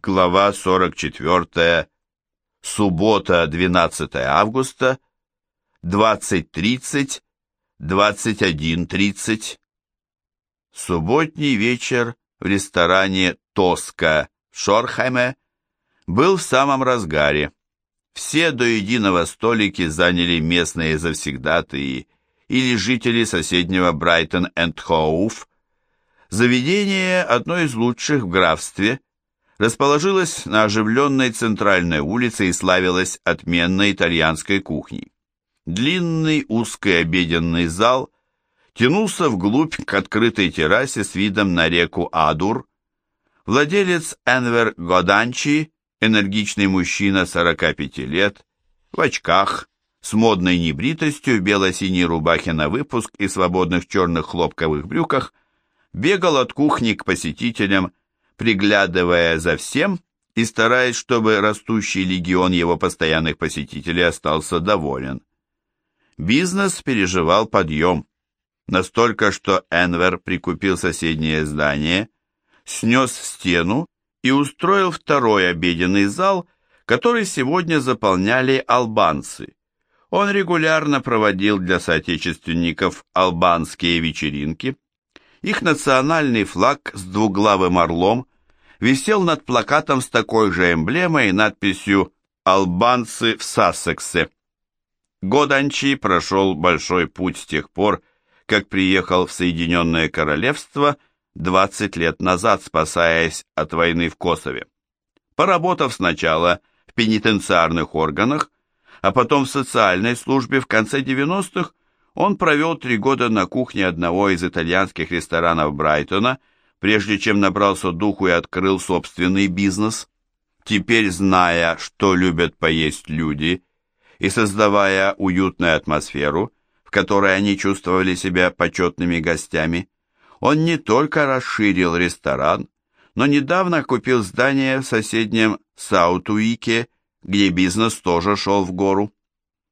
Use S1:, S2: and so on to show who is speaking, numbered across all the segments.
S1: Глава 44. Суббота, 12 августа, 20.30, 21.30. Субботний вечер в ресторане «Тоска» в Шорхайме был в самом разгаре. Все до единого столики заняли местные завсегдатые или жители соседнего Брайтон-энд-Хоуф. Заведение одно из лучших в графстве – расположилась на оживленной центральной улице и славилась отменной итальянской кухней. Длинный узкий обеденный зал тянулся вглубь к открытой террасе с видом на реку Адур. Владелец Энвер Годанчи, энергичный мужчина 45 лет, в очках, с модной небритостью, бело-синей рубахе на выпуск и свободных черных хлопковых брюках, бегал от кухни к посетителям, приглядывая за всем и стараясь, чтобы растущий легион его постоянных посетителей остался доволен. Бизнес переживал подъем. Настолько, что Энвер прикупил соседнее здание, снес стену и устроил второй обеденный зал, который сегодня заполняли албанцы. Он регулярно проводил для соотечественников албанские вечеринки, их национальный флаг с двуглавым орлом висел над плакатом с такой же эмблемой и надписью «Албанцы в Сассексе». Годанчи прошел большой путь с тех пор, как приехал в Соединенное Королевство 20 лет назад, спасаясь от войны в Косове. Поработав сначала в пенитенциарных органах, а потом в социальной службе в конце 90-х, он провел три года на кухне одного из итальянских ресторанов Брайтона, прежде чем набрался духу и открыл собственный бизнес. Теперь, зная, что любят поесть люди, и создавая уютную атмосферу, в которой они чувствовали себя почетными гостями, он не только расширил ресторан, но недавно купил здание в соседнем Саутуике, где бизнес тоже шел в гору.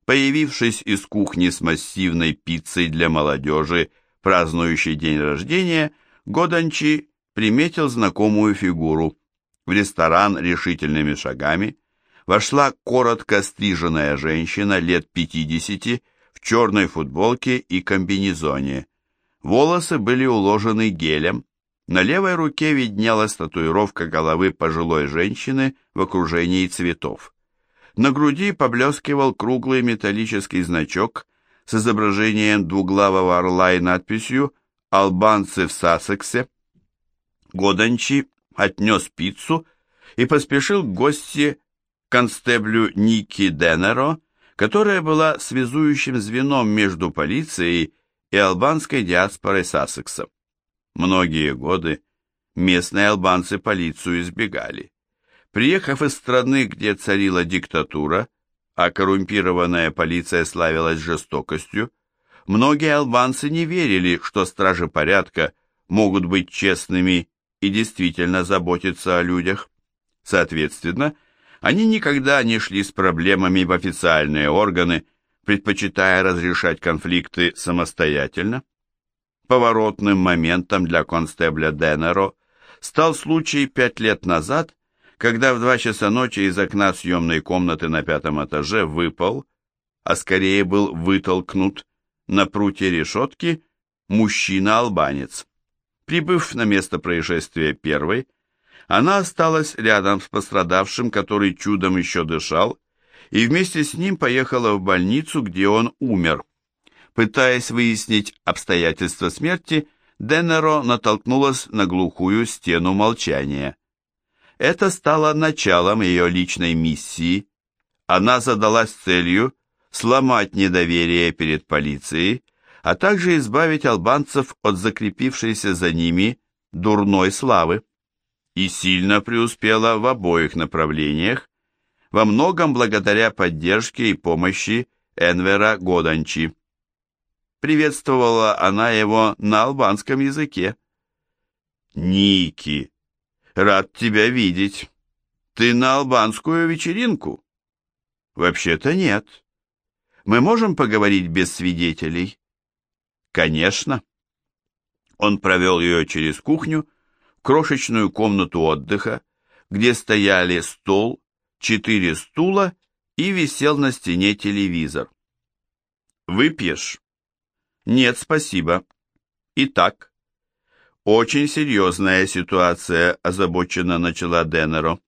S1: Появившись из кухни с массивной пиццей для молодежи, празднующей день рождения, Годанчи приметил знакомую фигуру. В ресторан решительными шагами вошла коротко стриженная женщина лет 50 в черной футболке и комбинезоне. Волосы были уложены гелем. На левой руке виднелась татуировка головы пожилой женщины в окружении цветов. На груди поблескивал круглый металлический значок с изображением двуглавого орла и надписью «Албанцы в Сассексе». Годанчи отнес пиццу и поспешил к гости констеблю Ники Денеро, которая была связующим звеном между полицией и албанской диаспорой Сассекса. Многие годы местные албанцы полицию избегали. Приехав из страны, где царила диктатура, а коррумпированная полиция славилась жестокостью, многие албанцы не верили, что стражи порядка могут быть честными и действительно заботиться о людях. Соответственно, они никогда не шли с проблемами в официальные органы, предпочитая разрешать конфликты самостоятельно. Поворотным моментом для констебля Денеро стал случай пять лет назад, когда в два часа ночи из окна съемной комнаты на пятом этаже выпал, а скорее был вытолкнут на прутье решетки мужчина-албанец. Прибыв на место происшествия первой, она осталась рядом с пострадавшим, который чудом еще дышал, и вместе с ним поехала в больницу, где он умер. Пытаясь выяснить обстоятельства смерти, Денеро натолкнулась на глухую стену молчания. Это стало началом ее личной миссии. Она задалась целью сломать недоверие перед полицией, а также избавить албанцев от закрепившейся за ними дурной славы. И сильно преуспела в обоих направлениях, во многом благодаря поддержке и помощи Энвера Годанчи. Приветствовала она его на албанском языке. «Ники, Рад тебя видеть. Ты на албанскую вечеринку? Вообще-то нет. Мы можем поговорить без свидетелей? Конечно. Он провел ее через кухню, крошечную комнату отдыха, где стояли стол, четыре стула и висел на стене телевизор. «Выпьешь?» «Нет, спасибо». «Итак?» «Очень серьезная ситуация», – озабоченно начала Деннеро.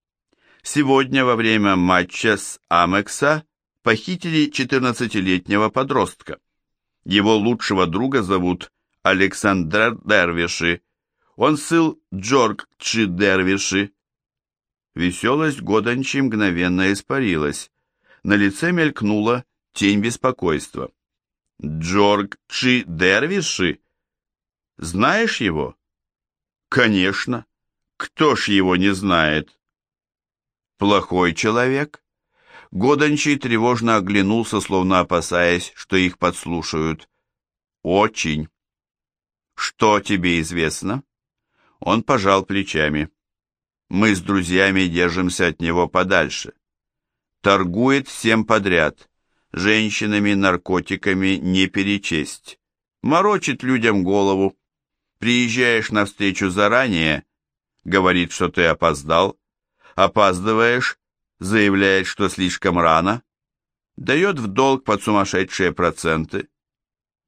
S1: «Сегодня во время матча с Амекса похитили 14-летнего подростка. Его лучшего друга зовут Александр Дервиши. Он сын Джорг Чи Дервиши. Веселость Годанчи мгновенно испарилась. На лице мелькнула тень беспокойства. Джорг Чи Дервиши? Знаешь его? Конечно. Кто ж его не знает? Плохой человек? Годанчий тревожно оглянулся, словно опасаясь, что их подслушают. Очень. Что тебе известно? Он пожал плечами. Мы с друзьями держимся от него подальше. Торгует всем подряд. Женщинами, наркотиками не перечесть. Морочит людям голову. Приезжаешь на встречу заранее, говорит, что ты опоздал. Опаздываешь, заявляет, что слишком рано. Дает в долг под сумасшедшие проценты.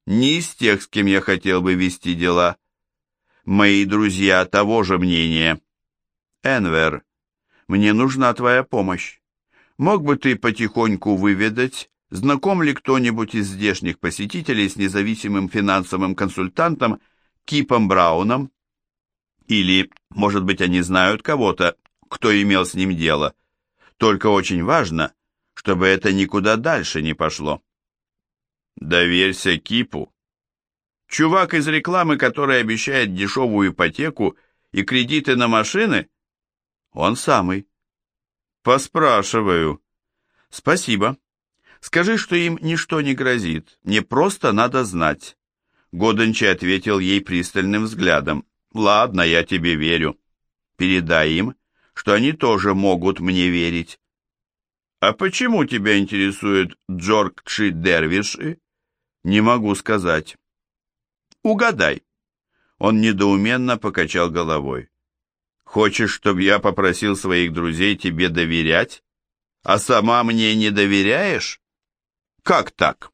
S1: Не из тех, с кем я хотел бы вести дела. Мои друзья того же мнения. Энвер, мне нужна твоя помощь. Мог бы ты потихоньку выведать, знаком ли кто-нибудь из здешних посетителей с независимым финансовым консультантом Кипом Брауном? Или, может быть, они знают кого-то, кто имел с ним дело? Только очень важно, чтобы это никуда дальше не пошло. Доверься Кипу. Чувак из рекламы, который обещает дешевую ипотеку и кредиты на машины? Он самый. Поспрашиваю. Спасибо. Скажи, что им ничто не грозит. Мне просто надо знать. Годенчи ответил ей пристальным взглядом. Ладно, я тебе верю. Передай им, что они тоже могут мне верить. А почему тебя интересует Джорг Чи Дервиши? Не могу сказать. Угадай. Он недоуменно покачал головой. Хочешь, чтобы я попросил своих друзей тебе доверять, а сама мне не доверяешь? Как так?